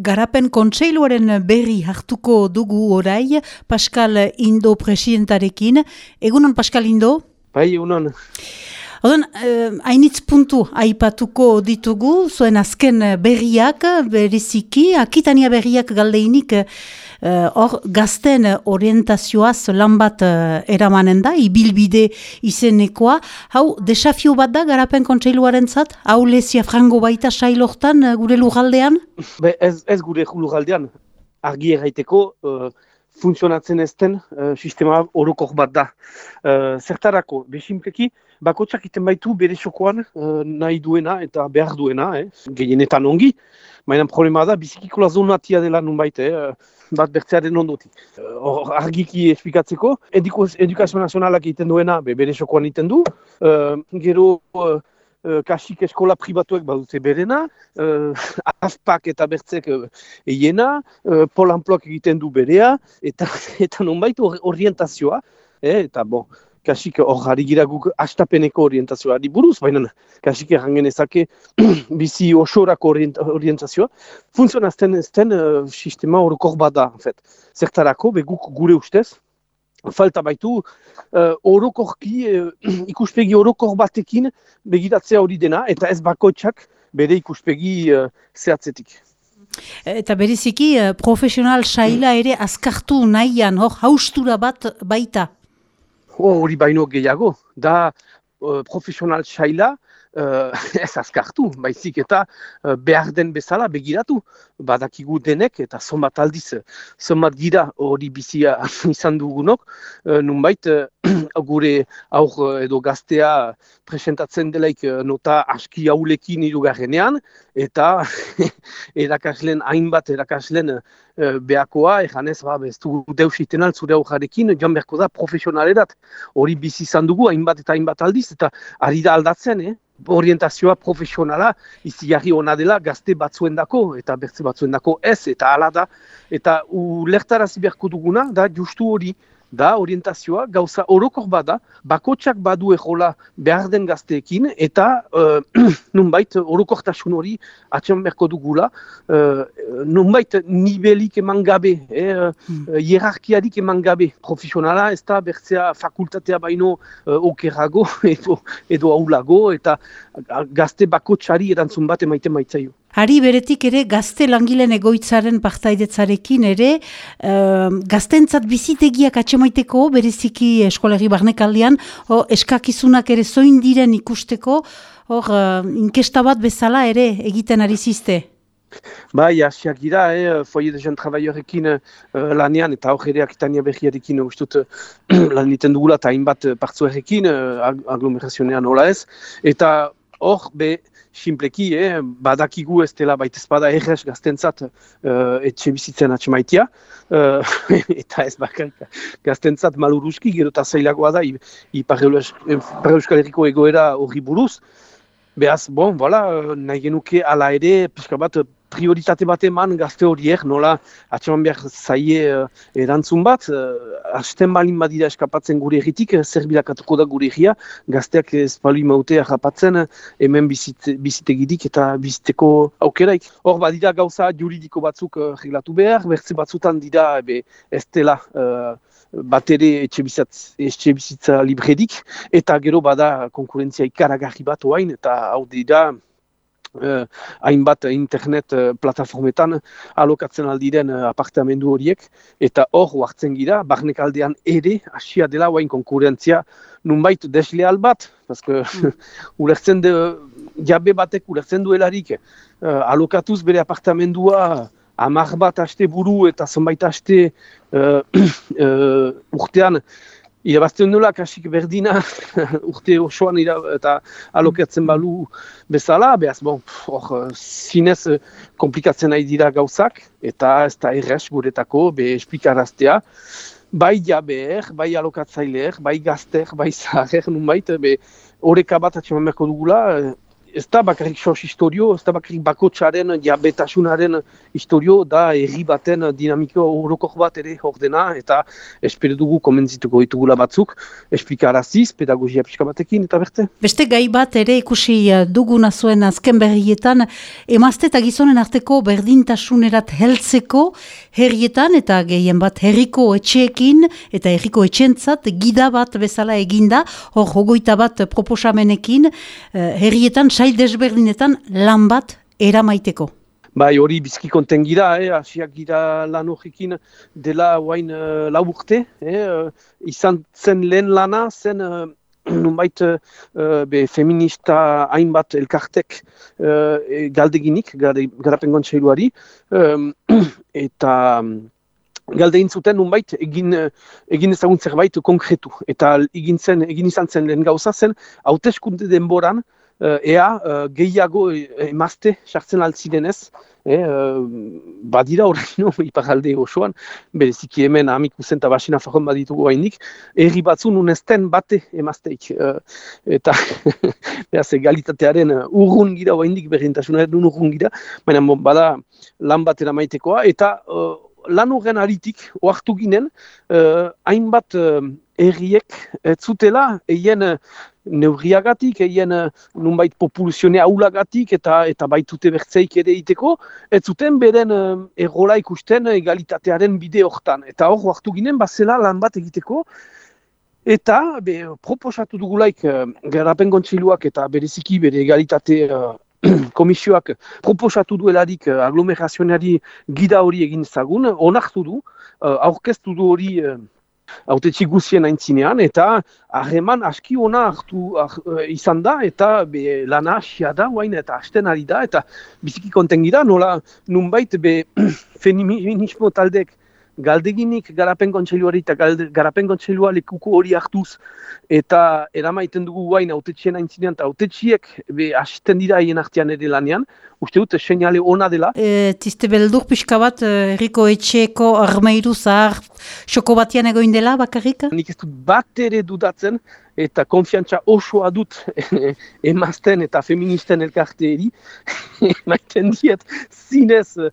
Garapen kontseiluaren berri hartuko dugu orai, Pascal Indo presidentarekin. Egunon, Pascal Indo? Bai, egunon. Oden, eh, hainitz puntu aipatuko ditugu, zuen azken berriak, beriziki, akitania berriak galdeinik, Eh, hor uh, gazten orientazioaz lan bat uh, eramanen da, ibilbide izenekoa. Hau, desafio bat da, garapen kontseiluaren zat? Hau lezia frango baita sailortan gure lugaldean? Be, ez, ez gure lugaldean, argi erraiteko, uh, funtzionatzen ezten uh, sistema orokor bat da. Uh, zertarako, besimpleki, bakotsak iten baitu bere sokoan uh, nahi duena eta behar duena, eh? gehienetan ongi, mainan problema da, bizikikola zonatia dela nun baite, eh? bat bertzearen ondotik. Hor, argiki esplikatzeko, edukazio nazionalak egiten duena, be, bere sokoan egiten du, uh, gero uh, kasik eskola pribatuek badute berena, uh, afpak eta bertzek uh, eiena, uh, polamploak egiten du berea, eta, eta nonbait orientazioa, eh, eta bon, kasik hor harri gira guk astapeneko orientazioa di buruz, baina kasik errangen ezake bizi osorako orientazioa, funtzionazten ezten uh, sistema horokor bada, en fet. Zertarako, beguk gure ustez, falta baitu uh, orokorki, uh, ikuspegi orokor batekin begiratzea hori dena, eta ez bakoitzak bere ikuspegi uh, zehatzetik. Eta bereziki, profesional saila ere azkartu nahian, hor, haustura bat baita? hori baino gehiago, da uh, profesional saila uh, ez azkartu, baizik eta uh, behar den bezala begiratu, badakigu denek eta zonbat aldiz, zonbat gira hori bizia izan dugunok, uh, nunbait uh, gure aur edo gaztea presentatzen delaik nota aski haulekin irugarrenean, eta erakaslen hainbat erakaslen uh, beakoa, egan ez, ba, ez du deus iten altzure aurrarekin, joan beharko da profesionalerat, hori bizi izan dugu hainbat eta hainbat aldiz, eta ari da aldatzen, eh? Orientazioa profesionala izigarri ona dela gazte batzuen dako, eta bertze batzuen dako ez, eta ala da. Eta ulertarazi beharko duguna, da justu hori, da orientazioa gauza orokor bada, bakotsak badu ejola behar den gazteekin, eta uh, nunbait orokortasun hori atxan berko dugula, uh, nunbait nibelik eman gabe, eh, hmm. hierarkiarik eman gabe, profesionala ez da bertzea fakultatea baino uh, okerago edo, edo aulago, eta gazte bakotsari erantzun bat emaiten maitzaio. Hari beretik ere gazte langileen egoitzaren partaidetzarekin ere uh, gaztentzat bizitegiak atxemaiteko bereziki eskolegi barnekaldian o, eskakizunak ere zoin diren ikusteko hor uh, inkesta bat bezala ere egiten ari ziste. Bai, hasiak gira, eh, foie de jean travaillerekin uh, lanean eta hor ere akitania behiarekin ustut uh, lan egiten dugula eta hainbat partzuerekin uh, aglomerazionean hola ez. Eta hor, be, simpleki, eh, badakigu ez dela baita espada errez gaztentzat uh, etxe bizitzen atxemaitia, uh, eta ez bakar gaztentzat maluruski, gero eta zailagoa da, ipar euskal herriko egoera horri buruz. Beaz, bon, voilà, nahi genuke ala ere, pixka bat, prioritate bat eman gazte horiek, nola atxeman behar zaie uh, erantzun bat, uh, hasten balin badira eskapatzen gure egitik, zer bilakatuko da gure egia, gazteak ez balin mautea japatzen, hemen bizit, bizitegidik eta biziteko aukeraik. Hor badira gauza juridiko batzuk uh, reglatu behar, bertze batzutan dira ebe, ez dela uh, bat ere etxe bizitza libredik, eta gero bada konkurentzia ikaragarri bat oain, eta hau dira, Uh, hainbat internet uh, plataformetan alokatzen aldiren uh, apartamendu horiek eta hor huartzen gira, barnek aldean ere asia dela guain konkurentzia nunbait desleal bat paske mm. ulertzen de jabe batek ulertzen duelarik uh, alokatuz bere apartamendua amar bat aste buru eta zonbait aste uh, uh, urtean Irabazten nula, kasik berdina, urte osoan ira, eta alokatzen balu bezala, behaz, bon, or, zinez komplikatzen nahi dira gauzak, eta ez da errez guretako, be esplikaraztea, bai jabeer, bai alokatzaileer, bai gazter, bai zaher, nun bait, be horreka bat atxeman berko dugula, ez da bakarrik sos historio, ez da bakarrik bakotxaren, diabetasunaren historio, da erri baten dinamiko horokok bat ere hor dena, eta espero dugu komentzituko ditugula batzuk, esplikaraziz, pedagogia pixka batekin, eta berte. Beste gai bat ere ikusi eh, duguna zuen azken berrietan, emazte eta gizonen arteko berdintasunerat heltzeko herrietan, eta gehien bat herriko etxeekin, eta herriko etxentzat, gida bat bezala eginda, hor hogoita bat proposamenekin, eh, herrietan sail desberdinetan lan bat eramaiteko. Bai, hori bizki konten gira, eh, asiak gira lan horrekin dela guain uh, lau urte, eh, uh, izan zen lehen lana, zen uh, nunbait uh, be, feminista hainbat elkartek uh, galdeginik, garapen gontxailuari, um, eta um, galde zuten nunbait egin, egin ezagun zerbait konkretu. Eta egin, zen, egin izan zen lehen gauza zen, hauteskunde denboran, ea uh, gehiago emazte sartzen altzidenez, e, uh, badira horreino iparalde osoan, bereziki hemen amiku zenta basina fahon baditugu haindik, erri batzu nunezten bate emazteik. Uh, eta behaz, egalitatearen urrun gira haindik berrintasunaren urrun gira, baina bada lan batera maitekoa, eta uh, lan horren aritik, oartu ginen, uh, hainbat uh, erriek ez zutela, eien neurriagatik, eien uh, nunbait populuzione aulagatik eta eta baitute bertzeik ere iteko, ez zuten beren uh, errola ikusten egalitatearen bide hortan. Eta hor, oartu ginen, bazela lan bat egiteko, eta be, proposatu dugulaik uh, garapen gontziluak eta bereziki bere egalitate komisioak proposatu duelarik uh, aglomerazionari gida hori egin zagun, onartu du, uh, aurkeztu du hori uh, autetxik guzien aintzinean, eta harreman aski ona hartu uh, izan da, eta be, lana asia da, guain, eta hasten ari da, eta biziki konten gira, nola nunbait be feminismo taldek galdeginik garapen kontseiluari eta garapen kontseilua lekuko hori hartuz eta eramaiten dugu guain autetxien aintzinean eta autetxiek asisten dira haien artean ere lanean, uste dut seinale ona dela. E, tizte beldur pixka bat, erriko etxeko armeiru zahar xoko batian egoin dela bakarrik? Nik ez dut bat ere dudatzen, eta konfiantza osoa dut emazten eta feministen elkarte eri. Maiten diet zinez uh,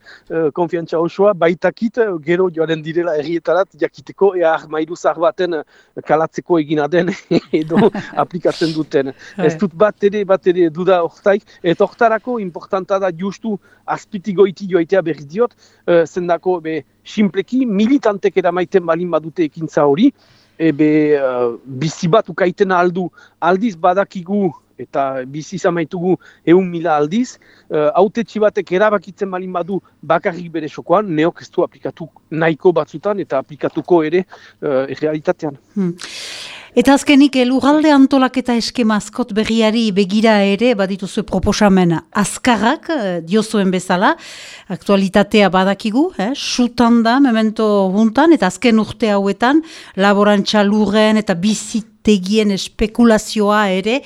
konfiantza osoa, baitakit gero joaren direla errietarat, jakiteko ea mairu zahar baten kalatzeko egina den edo aplikatzen duten. Ez dut bat ere, bat ere duda hortaik, eta hortarako importanta da justu azpitigoiti joaitea berri diot, uh, zendako be, simpleki militantek eramaiten balin badute ekintza hori, ebe uh, bizi bat ukaiten aldu aldiz badakigu eta bizi zamaitugu egun mila aldiz, uh, autetxi batek erabakitzen balin badu bakarrik bere sokoan, neok ez du aplikatu nahiko batzutan eta aplikatuko ere uh, realitatean. Hmm. Eta azkenik, lugalde antolaketa eskema askot berriari begira ere, badituzu proposamen azkarrak, eh, diozuen bezala, aktualitatea badakigu, eh? sutan da, memento juntan, eta azken urte hauetan, laborantza lurren eta bizitegien espekulazioa ere,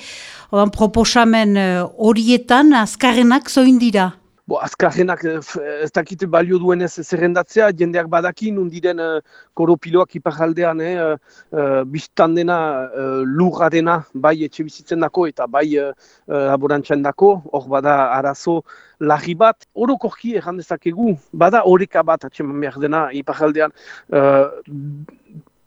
proposamen eh, horietan azkarrenak zoin dira? Bo, azkarrenak eh, ez dakite balio duenez zerrendatzea, jendeak badakin, undiren uh, koropiloak iparaldean, eh, uh, biztan dena uh, lurra dena, bai etxe bizitzen dako eta bai uh, dako, hor bada arazo lagi bat, orokorki erran dezakegu, bada horeka bat atxeman behar dena iparaldean, uh,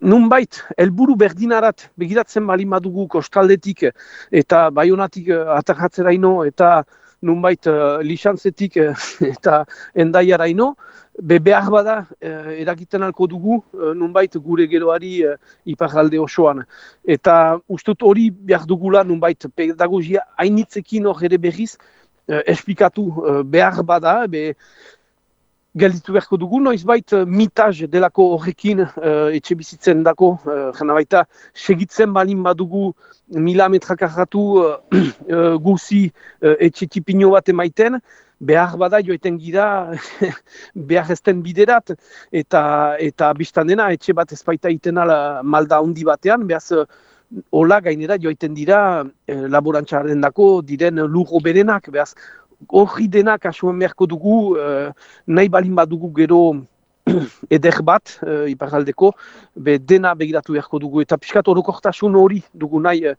Nunbait, helburu berdinarat begiratzen bali madugu kostaldetik eta baionatik atarratzeraino eta nunbait uh, lixantzetik uh, eta endaiaraino, be behar bada uh, erakiten alko dugu uh, nunbait gure geroari uh, iparalde osoan. Eta ustut hori behar dugula nunbait pedagogia hainitzekin hor ere berriz uh, esplikatu uh, behar bada, be, gelditu beharko dugu, noiz bait uh, mitaz delako horrekin uh, etxe bizitzen dako, uh, jena baita segitzen balin badugu mila metrak arratu uh, uh, guzi uh, etxe tipino bat emaiten, behar bada joeten gira behar ezten biderat, eta, eta biztan dena etxe bat ezpaita iten ala malda handi batean, behaz uh, Ola gainera joiten dira eh, laborantzaren dako, diren lurro berenak, behaz, horri dena kasuen beharko dugu, uh, nahi balin badugu gero eder bat, uh, iparaldeko, be dena begiratu beharko dugu, eta piskat orokortasun hori dugu nahi uh,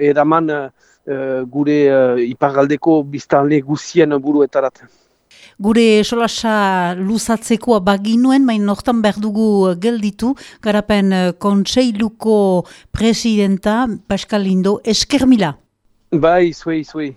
edaman gure uh, iparaldeko biztanle guzien buruetarat. Gure solasa luzatzekoa baginuen, main nortan behar dugu gelditu, garapen kontseiluko presidenta, Pascal Lindo, eskermila. Bai, zuei, zuei.